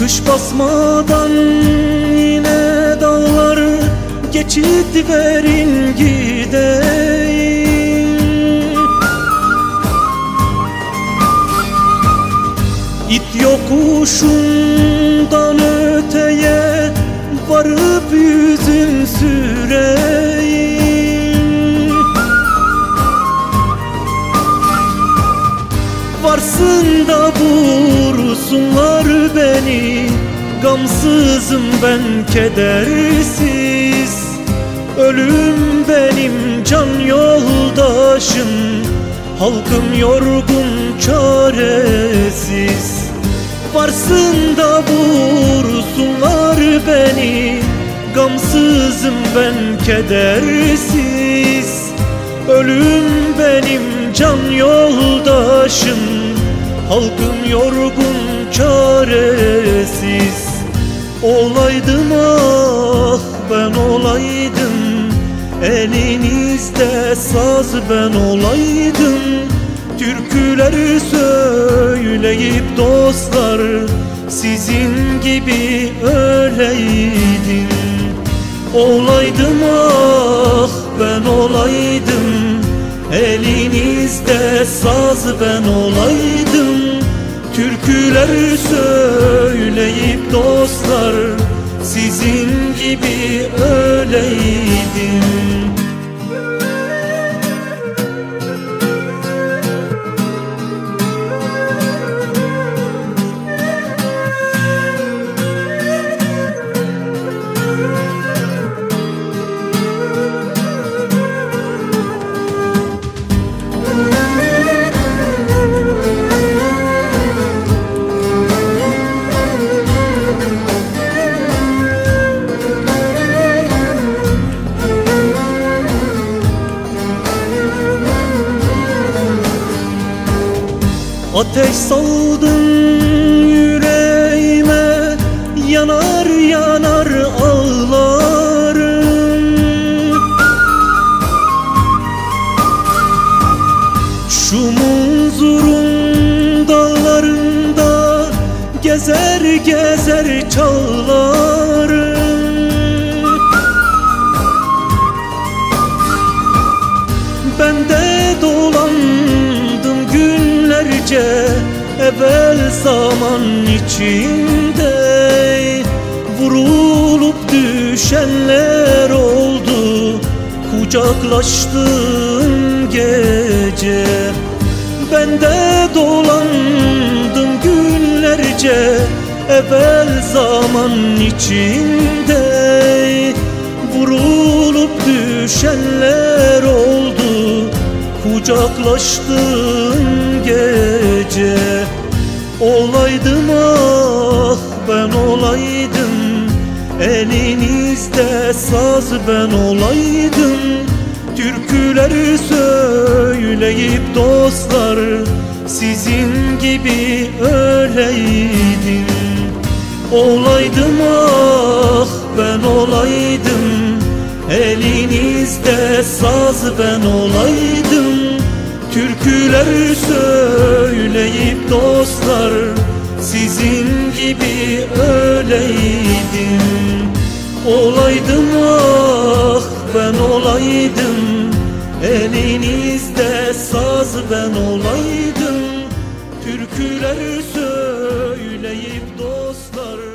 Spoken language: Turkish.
basmadan yine dağlar geçit verin gideyim. İt yokuşundan öteye varıp yüzün süreyim. Varsın da vursunlar beni Gamsızım ben kedersiz. Ölüm benim can yoldaşım. Halkım yorgun çaresiz. Varsın da vursunlar beni Gamsızım ben kedersiz. Ölüm benim can yoldaşım Halkım yorgun çaresiz. Olaydım ah ben olaydım. Elinizde saz ben olaydım. Türküleri söyleyip dostlar Sizin gibi öleydim Olaydım ah ben olaydım Elinizde saz ben olaydım. Türküleri söyleyip dostlar Sizin gibi öleydim Ateş saldın yüreğime Yanar yanar ağlarım. Şu munzurun dağlarında Gezer gezer çağlarım Evvel zaman içinde Vurulup düşenler oldu. Kucaklaştığım gece Ben de dolandım günlerce. Evvel zaman içinde Vurulup düşenler oldu. Kucaklaştığım gece Olaydım ah ben olaydım. Elinizde saz ben olaydım. Türküleri söyleyip dostlar Sizin gibi öleydim Olaydım ah ben olaydım. Elinizde saz ben olaydım Türküleri söyleyip dostlar Sizin gibi öleydim Olaydım ah ben olaydım Elinizde saz ben olaydım. Türküleri söyleyip dostlar